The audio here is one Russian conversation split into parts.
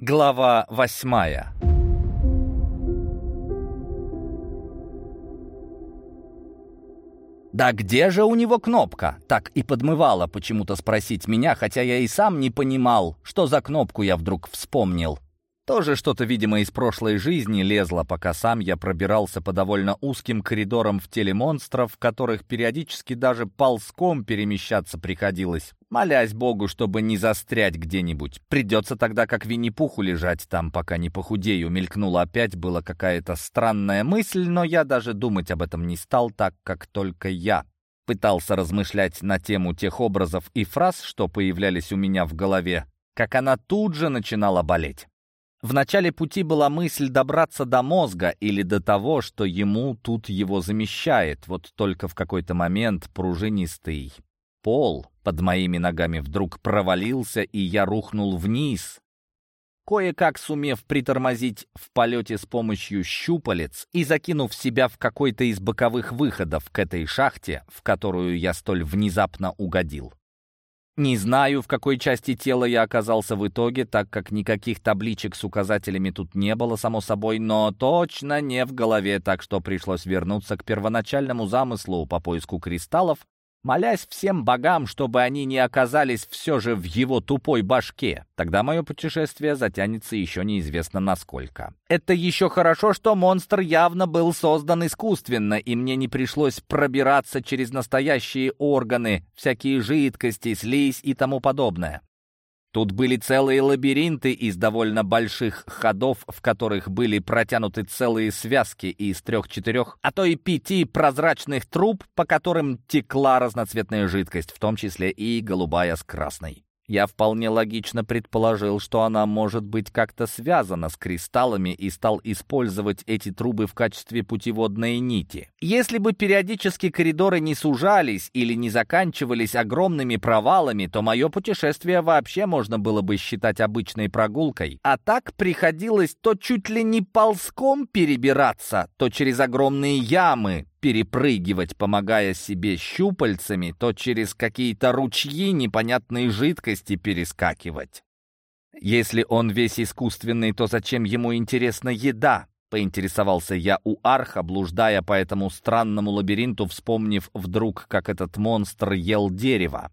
Глава восьмая «Да где же у него кнопка?» Так и подмывало почему-то спросить меня, хотя я и сам не понимал, что за кнопку я вдруг вспомнил. Тоже что-то, видимо, из прошлой жизни лезло, пока сам я пробирался по довольно узким коридорам в теле монстров, в которых периодически даже ползком перемещаться приходилось, молясь Богу, чтобы не застрять где-нибудь. Придется тогда как Винни-Пуху лежать там, пока не похудею. Мелькнула опять, была какая-то странная мысль, но я даже думать об этом не стал, так как только я пытался размышлять на тему тех образов и фраз, что появлялись у меня в голове, как она тут же начинала болеть. В начале пути была мысль добраться до мозга или до того, что ему тут его замещает, вот только в какой-то момент пружинистый пол под моими ногами вдруг провалился, и я рухнул вниз, кое-как сумев притормозить в полете с помощью щупалец и закинув себя в какой-то из боковых выходов к этой шахте, в которую я столь внезапно угодил. Не знаю, в какой части тела я оказался в итоге, так как никаких табличек с указателями тут не было, само собой, но точно не в голове, так что пришлось вернуться к первоначальному замыслу по поиску кристаллов молясь всем богам, чтобы они не оказались все же в его тупой башке. Тогда мое путешествие затянется еще неизвестно насколько. Это еще хорошо, что монстр явно был создан искусственно, и мне не пришлось пробираться через настоящие органы, всякие жидкости, слизь и тому подобное. Тут были целые лабиринты из довольно больших ходов, в которых были протянуты целые связки из трех-четырех, а то и пяти прозрачных труб, по которым текла разноцветная жидкость, в том числе и голубая с красной. Я вполне логично предположил, что она может быть как-то связана с кристаллами и стал использовать эти трубы в качестве путеводной нити. Если бы периодически коридоры не сужались или не заканчивались огромными провалами, то мое путешествие вообще можно было бы считать обычной прогулкой. А так приходилось то чуть ли не ползком перебираться, то через огромные ямы, перепрыгивать, помогая себе щупальцами, то через какие-то ручьи непонятной жидкости перескакивать. Если он весь искусственный, то зачем ему интересна еда? Поинтересовался я у Арха, блуждая по этому странному лабиринту, вспомнив вдруг, как этот монстр ел дерево.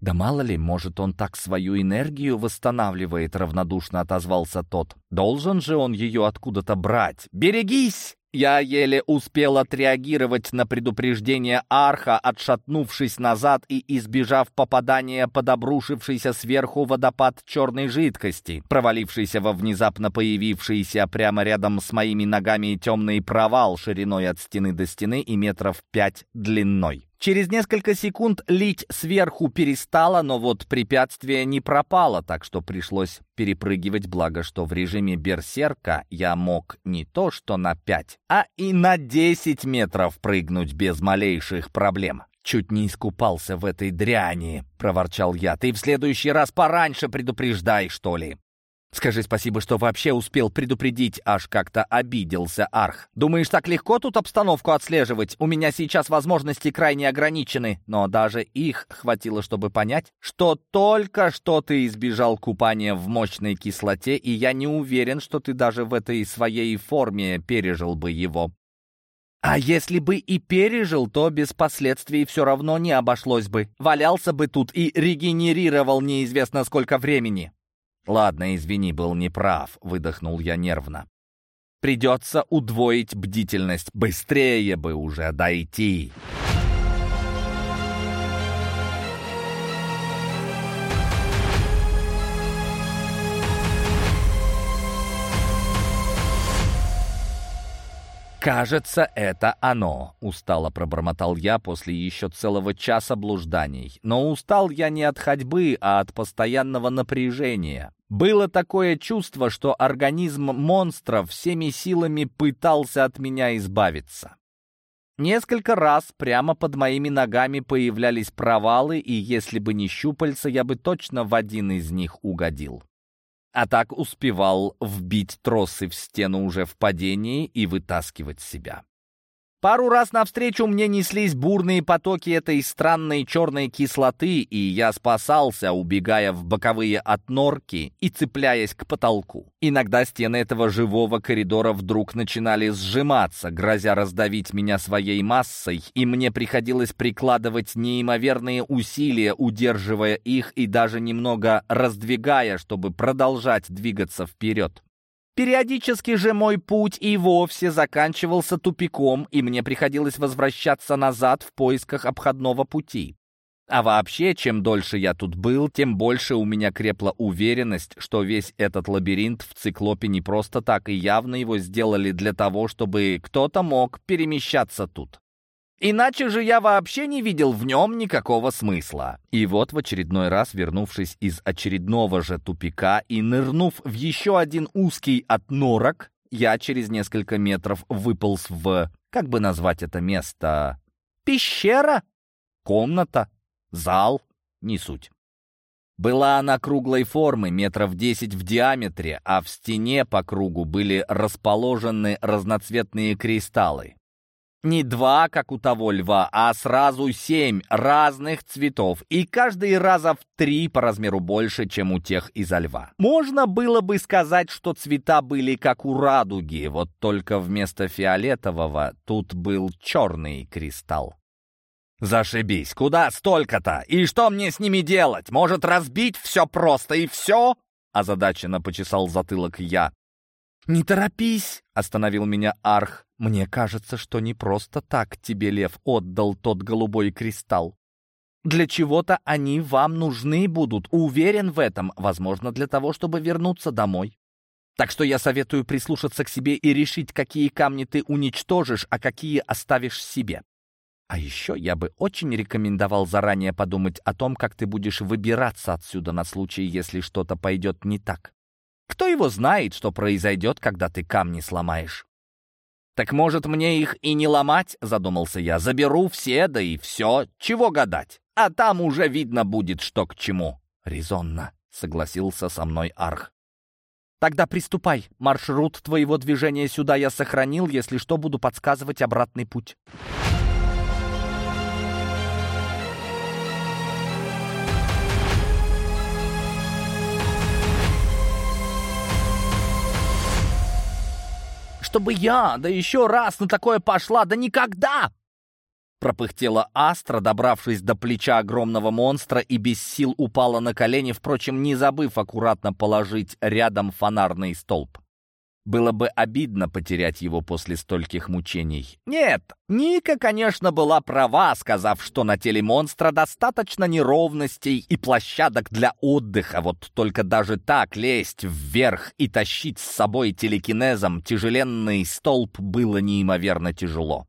«Да мало ли, может, он так свою энергию восстанавливает», — равнодушно отозвался тот. «Должен же он ее откуда-то брать. Берегись!» Я еле успел отреагировать на предупреждение Арха, отшатнувшись назад и избежав попадания под обрушившийся сверху водопад черной жидкости, провалившийся во внезапно появившийся прямо рядом с моими ногами темный провал шириной от стены до стены и метров пять длиной. Через несколько секунд лить сверху перестала, но вот препятствие не пропало, так что пришлось перепрыгивать, благо что в режиме берсерка я мог не то что на 5, а и на 10 метров прыгнуть без малейших проблем. «Чуть не искупался в этой дряни», — проворчал я. «Ты в следующий раз пораньше предупреждай, что ли». Скажи спасибо, что вообще успел предупредить, аж как-то обиделся Арх. Думаешь, так легко тут обстановку отслеживать? У меня сейчас возможности крайне ограничены, но даже их хватило, чтобы понять, что только что ты избежал купания в мощной кислоте, и я не уверен, что ты даже в этой своей форме пережил бы его. А если бы и пережил, то без последствий все равно не обошлось бы. Валялся бы тут и регенерировал неизвестно сколько времени. «Ладно, извини, был неправ», — выдохнул я нервно. «Придется удвоить бдительность. Быстрее бы уже дойти!» «Кажется, это оно», — устало пробормотал я после еще целого часа блужданий. Но устал я не от ходьбы, а от постоянного напряжения. Было такое чувство, что организм монстра всеми силами пытался от меня избавиться. Несколько раз прямо под моими ногами появлялись провалы, и если бы не щупальца, я бы точно в один из них угодил а так успевал вбить тросы в стену уже в падении и вытаскивать себя. Пару раз навстречу мне неслись бурные потоки этой странной черной кислоты, и я спасался, убегая в боковые от норки и цепляясь к потолку. Иногда стены этого живого коридора вдруг начинали сжиматься, грозя раздавить меня своей массой, и мне приходилось прикладывать неимоверные усилия, удерживая их и даже немного раздвигая, чтобы продолжать двигаться вперед. Периодически же мой путь и вовсе заканчивался тупиком, и мне приходилось возвращаться назад в поисках обходного пути. А вообще, чем дольше я тут был, тем больше у меня крепла уверенность, что весь этот лабиринт в циклопе не просто так, и явно его сделали для того, чтобы кто-то мог перемещаться тут. Иначе же я вообще не видел в нем никакого смысла. И вот в очередной раз, вернувшись из очередного же тупика и нырнув в еще один узкий от норок, я через несколько метров выполз в... Как бы назвать это место? Пещера? Комната? Зал? Не суть. Была она круглой формы, метров десять в диаметре, а в стене по кругу были расположены разноцветные кристаллы. Не два, как у того льва, а сразу семь разных цветов, и каждый раза в три по размеру больше, чем у тех изо льва. Можно было бы сказать, что цвета были как у радуги, вот только вместо фиолетового тут был черный кристалл. «Зашибись! Куда столько-то? И что мне с ними делать? Может, разбить все просто и все?» Озадаченно почесал затылок я. «Не торопись!» — остановил меня Арх. «Мне кажется, что не просто так тебе лев отдал тот голубой кристалл. Для чего-то они вам нужны будут, уверен в этом, возможно, для того, чтобы вернуться домой. Так что я советую прислушаться к себе и решить, какие камни ты уничтожишь, а какие оставишь себе. А еще я бы очень рекомендовал заранее подумать о том, как ты будешь выбираться отсюда на случай, если что-то пойдет не так. Кто его знает, что произойдет, когда ты камни сломаешь? «Так, может, мне их и не ломать?» — задумался я. «Заберу все, да и все. Чего гадать? А там уже видно будет, что к чему». «Резонно», — согласился со мной Арх. «Тогда приступай. Маршрут твоего движения сюда я сохранил. Если что, буду подсказывать обратный путь». Чтобы я, да еще раз на такое пошла, да никогда!» Пропыхтела Астра, добравшись до плеча огромного монстра и без сил упала на колени, впрочем, не забыв аккуратно положить рядом фонарный столб. Было бы обидно потерять его после стольких мучений. Нет, Ника, конечно, была права, сказав, что на теле монстра достаточно неровностей и площадок для отдыха. Вот только даже так лезть вверх и тащить с собой телекинезом тяжеленный столб было неимоверно тяжело.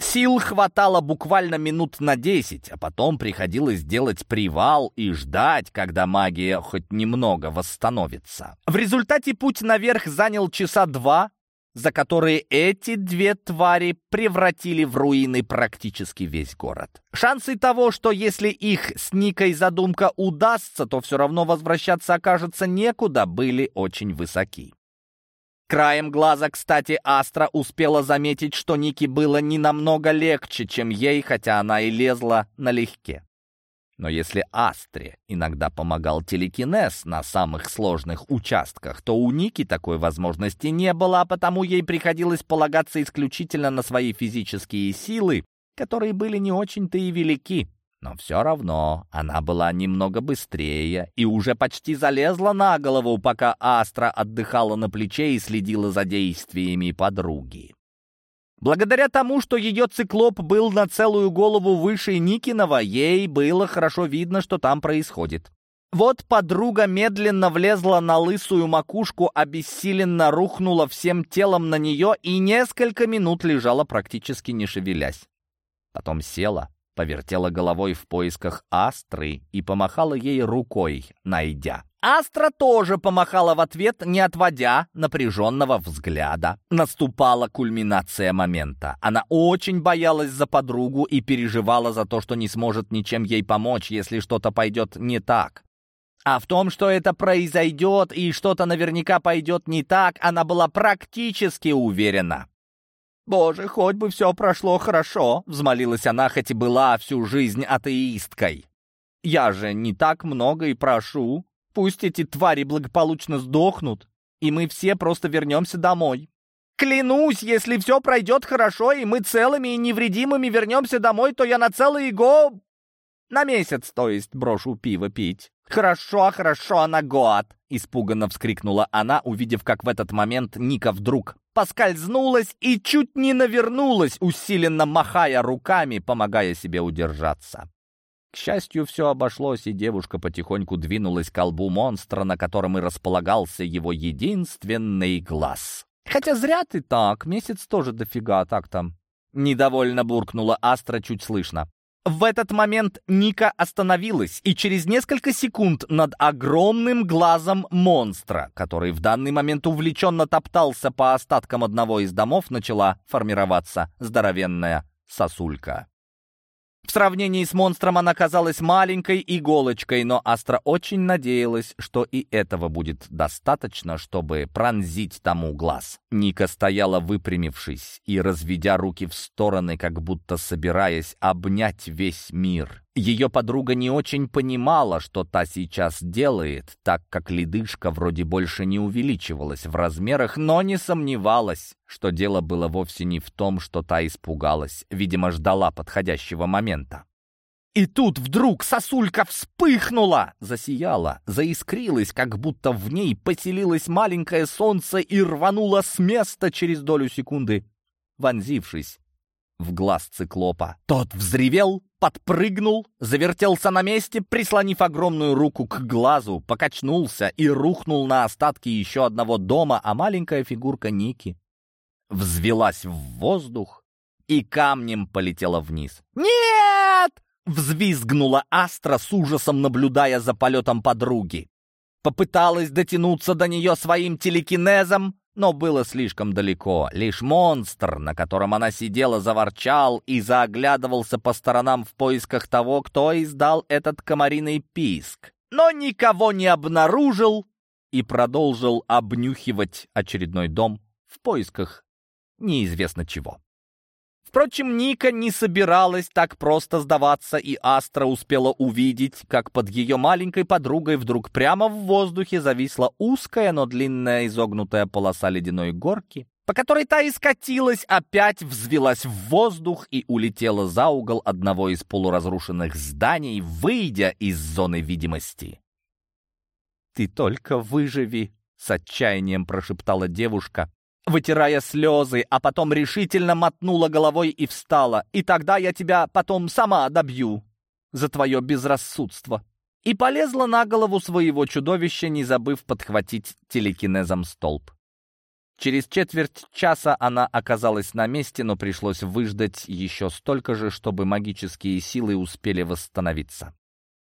Сил хватало буквально минут на десять, а потом приходилось делать привал и ждать, когда магия хоть немного восстановится. В результате путь наверх занял часа два, за которые эти две твари превратили в руины практически весь город. Шансы того, что если их с Никой задумка удастся, то все равно возвращаться окажется некуда, были очень высоки. Краем глаза, кстати, Астра успела заметить, что Нике было не намного легче, чем ей, хотя она и лезла налегке. Но если Астре иногда помогал телекинез на самых сложных участках, то у Ники такой возможности не было, а потому ей приходилось полагаться исключительно на свои физические силы, которые были не очень-то и велики. Но все равно она была немного быстрее и уже почти залезла на голову, пока Астра отдыхала на плече и следила за действиями подруги. Благодаря тому, что ее циклоп был на целую голову выше Никинова, ей было хорошо видно, что там происходит. Вот подруга медленно влезла на лысую макушку, обессиленно рухнула всем телом на нее и несколько минут лежала практически не шевелясь. Потом села, повертела головой в поисках Астры и помахала ей рукой, найдя. Астра тоже помахала в ответ, не отводя напряженного взгляда. Наступала кульминация момента. Она очень боялась за подругу и переживала за то, что не сможет ничем ей помочь, если что-то пойдет не так. А в том, что это произойдет и что-то наверняка пойдет не так, она была практически уверена. «Боже, хоть бы все прошло хорошо!» — взмолилась она, хоть и была всю жизнь атеисткой. «Я же не так много и прошу. Пусть эти твари благополучно сдохнут, и мы все просто вернемся домой. Клянусь, если все пройдет хорошо, и мы целыми и невредимыми вернемся домой, то я на целый го... На месяц, то есть, брошу пиво пить. «Хорошо, хорошо, на год!» — испуганно вскрикнула она, увидев, как в этот момент Ника вдруг поскользнулась и чуть не навернулась, усиленно махая руками, помогая себе удержаться. К счастью, все обошлось, и девушка потихоньку двинулась к колбу монстра, на котором и располагался его единственный глаз. «Хотя зря ты так, месяц тоже дофига, так там». Недовольно буркнула Астра чуть слышно. В этот момент Ника остановилась, и через несколько секунд над огромным глазом монстра, который в данный момент увлеченно топтался по остаткам одного из домов, начала формироваться здоровенная сосулька. В сравнении с монстром она казалась маленькой иголочкой, но Астра очень надеялась, что и этого будет достаточно, чтобы пронзить тому глаз. Ника стояла выпрямившись и разведя руки в стороны, как будто собираясь обнять весь мир. Ее подруга не очень понимала, что та сейчас делает, так как ледышка вроде больше не увеличивалась в размерах, но не сомневалась, что дело было вовсе не в том, что та испугалась, видимо, ждала подходящего момента. И тут вдруг сосулька вспыхнула, засияла, заискрилась, как будто в ней поселилось маленькое солнце и рвануло с места через долю секунды, вонзившись в глаз циклопа. Тот взревел, подпрыгнул, завертелся на месте, прислонив огромную руку к глазу, покачнулся и рухнул на остатки еще одного дома, а маленькая фигурка Ники взвелась в воздух и камнем полетела вниз. «Нет!» — взвизгнула Астра с ужасом, наблюдая за полетом подруги. Попыталась дотянуться до нее своим телекинезом, но было слишком далеко. Лишь монстр, на котором она сидела, заворчал и заоглядывался по сторонам в поисках того, кто издал этот комариный писк. Но никого не обнаружил и продолжил обнюхивать очередной дом в поисках неизвестно чего. Впрочем, Ника не собиралась так просто сдаваться, и Астра успела увидеть, как под ее маленькой подругой вдруг прямо в воздухе зависла узкая, но длинная изогнутая полоса ледяной горки, по которой та и скатилась, опять взвелась в воздух и улетела за угол одного из полуразрушенных зданий, выйдя из зоны видимости. «Ты только выживи!» — с отчаянием прошептала девушка, вытирая слезы, а потом решительно мотнула головой и встала. «И тогда я тебя потом сама добью за твое безрассудство». И полезла на голову своего чудовища, не забыв подхватить телекинезом столб. Через четверть часа она оказалась на месте, но пришлось выждать еще столько же, чтобы магические силы успели восстановиться.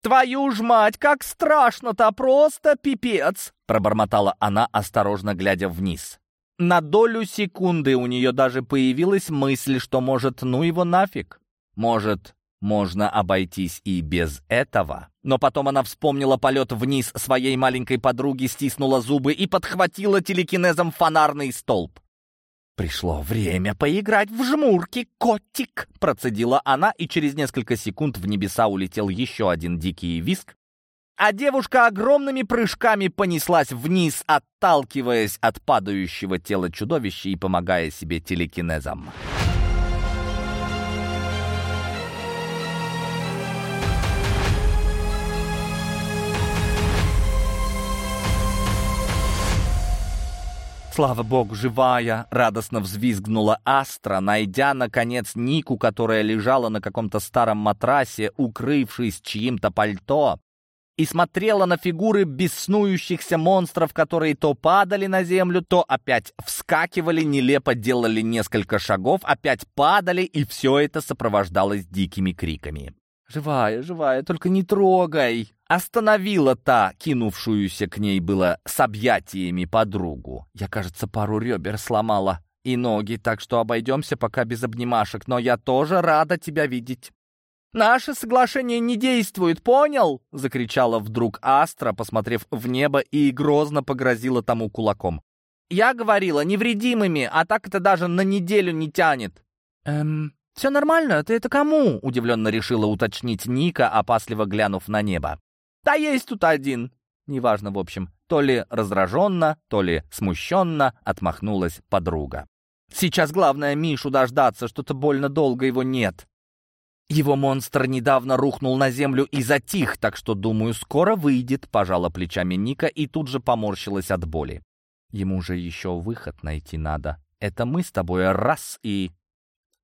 «Твою ж мать, как страшно-то, просто пипец!» пробормотала она, осторожно глядя вниз. На долю секунды у нее даже появилась мысль, что может, ну его нафиг. Может, можно обойтись и без этого. Но потом она вспомнила полет вниз своей маленькой подруги, стиснула зубы и подхватила телекинезом фонарный столб. «Пришло время поиграть в жмурки, котик!» Процедила она, и через несколько секунд в небеса улетел еще один дикий виск, а девушка огромными прыжками понеслась вниз, отталкиваясь от падающего тела чудовища и помогая себе телекинезом. «Слава богу, живая!» — радостно взвизгнула Астра, найдя, наконец, Нику, которая лежала на каком-то старом матрасе, укрывшись чьим-то пальто, и смотрела на фигуры беснующихся монстров, которые то падали на землю, то опять вскакивали, нелепо делали несколько шагов, опять падали, и все это сопровождалось дикими криками. «Живая, живая, только не трогай!» Остановила та, кинувшуюся к ней было с объятиями подругу. Я, кажется, пару ребер сломала и ноги, так что обойдемся пока без обнимашек, но я тоже рада тебя видеть. «Наше соглашение не действует, понял?» — закричала вдруг Астра, посмотрев в небо и грозно погрозила тому кулаком. Я говорила, невредимыми, а так это даже на неделю не тянет». «Эм, все нормально, ты это кому?» — удивленно решила уточнить Ника, опасливо глянув на небо. «Да есть тут один». Неважно, в общем, то ли раздраженно, то ли смущенно отмахнулась подруга. «Сейчас главное Мишу дождаться, что-то больно долго его нет». Его монстр недавно рухнул на землю и затих, так что, думаю, скоро выйдет, пожала плечами Ника и тут же поморщилась от боли. Ему же еще выход найти надо. Это мы с тобой раз и...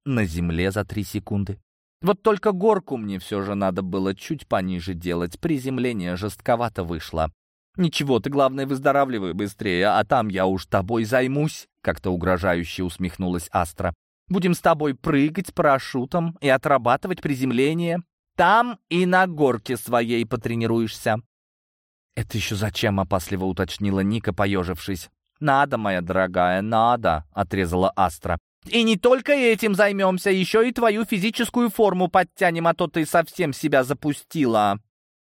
на земле за три секунды. Вот только горку мне все же надо было чуть пониже делать, приземление жестковато вышло. «Ничего, ты, главное, выздоравливай быстрее, а там я уж тобой займусь», — как-то угрожающе усмехнулась Астра. «Будем с тобой прыгать парашютом и отрабатывать приземление. Там и на горке своей потренируешься». «Это еще зачем?» — опасливо уточнила Ника, поежившись. «Надо, моя дорогая, надо», — отрезала Астра. «И не только этим займемся, еще и твою физическую форму подтянем, а то ты совсем себя запустила».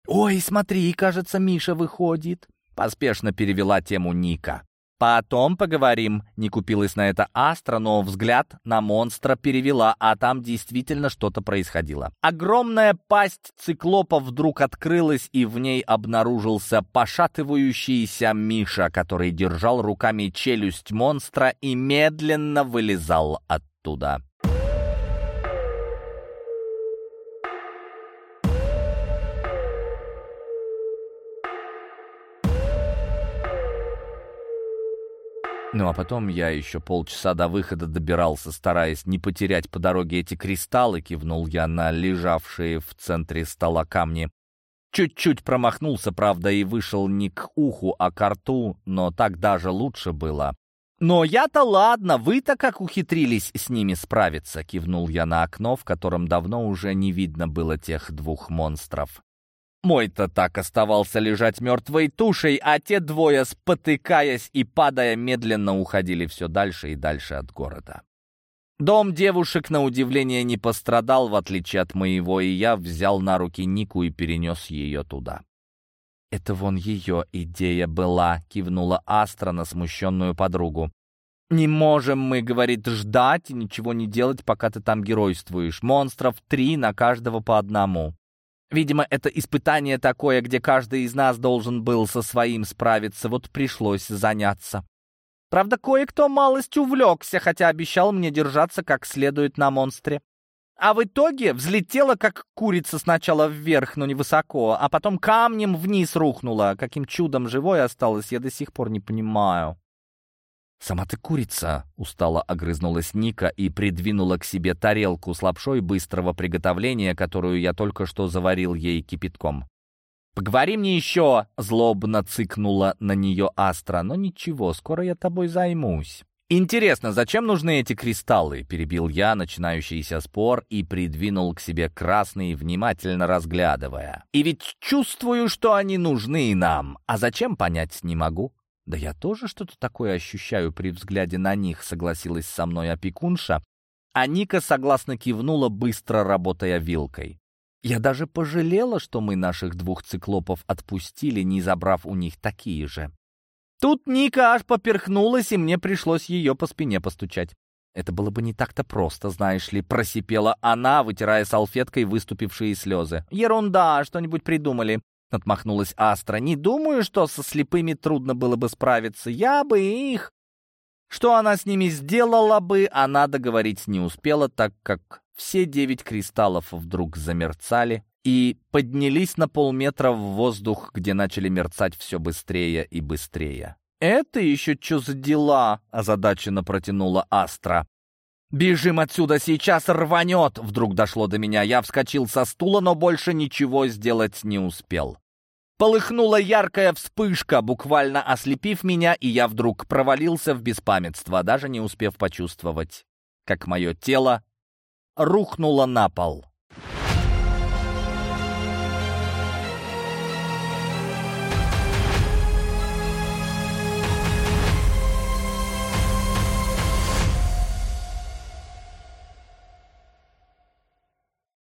«Ой, смотри, кажется, Миша выходит», — поспешно перевела тему Ника. «Потом поговорим», — не купилась на это Астра, но взгляд на монстра перевела, а там действительно что-то происходило. Огромная пасть циклопа вдруг открылась, и в ней обнаружился пошатывающийся Миша, который держал руками челюсть монстра и медленно вылезал оттуда. Ну а потом я еще полчаса до выхода добирался, стараясь не потерять по дороге эти кристаллы, кивнул я на лежавшие в центре стола камни. Чуть-чуть промахнулся, правда, и вышел не к уху, а к рту, но так даже лучше было. «Но я-то ладно, вы-то как ухитрились с ними справиться?» — кивнул я на окно, в котором давно уже не видно было тех двух монстров. Мой-то так оставался лежать мертвой тушей, а те двое, спотыкаясь и падая, медленно уходили все дальше и дальше от города. Дом девушек, на удивление, не пострадал, в отличие от моего, и я взял на руки Нику и перенес ее туда. «Это вон ее идея была», — кивнула Астра на смущенную подругу. «Не можем мы, — говорит, — ждать и ничего не делать, пока ты там геройствуешь. Монстров три на каждого по одному. Видимо, это испытание такое, где каждый из нас должен был со своим справиться, вот пришлось заняться. Правда, кое-кто малость увлекся, хотя обещал мне держаться как следует на монстре. А в итоге взлетела, как курица сначала вверх, но невысоко, а потом камнем вниз рухнула. Каким чудом живой осталась, я до сих пор не понимаю. «Сама ты курица!» — устало огрызнулась Ника и придвинула к себе тарелку с лапшой быстрого приготовления, которую я только что заварил ей кипятком. «Поговори мне еще!» — злобно цыкнула на нее Астра. «Но ничего, скоро я тобой займусь». «Интересно, зачем нужны эти кристаллы?» — перебил я начинающийся спор и придвинул к себе красный, внимательно разглядывая. «И ведь чувствую, что они нужны нам, а зачем понять не могу». «Да я тоже что-то такое ощущаю при взгляде на них», — согласилась со мной опекунша, а Ника согласно кивнула, быстро работая вилкой. Я даже пожалела, что мы наших двух циклопов отпустили, не забрав у них такие же. Тут Ника аж поперхнулась, и мне пришлось ее по спине постучать. Это было бы не так-то просто, знаешь ли, просипела она, вытирая салфеткой выступившие слезы. «Ерунда, что-нибудь придумали. — отмахнулась Астра. «Не думаю, что со слепыми трудно было бы справиться. Я бы их...» Что она с ними сделала бы, она договорить не успела, так как все девять кристаллов вдруг замерцали и поднялись на полметра в воздух, где начали мерцать все быстрее и быстрее. «Это еще что за дела?» — озадаченно протянула Астра. «Бежим отсюда, сейчас рванет!» Вдруг дошло до меня. Я вскочил со стула, но больше ничего сделать не успел. Полыхнула яркая вспышка, буквально ослепив меня, и я вдруг провалился в беспамятство, даже не успев почувствовать, как мое тело рухнуло на пол.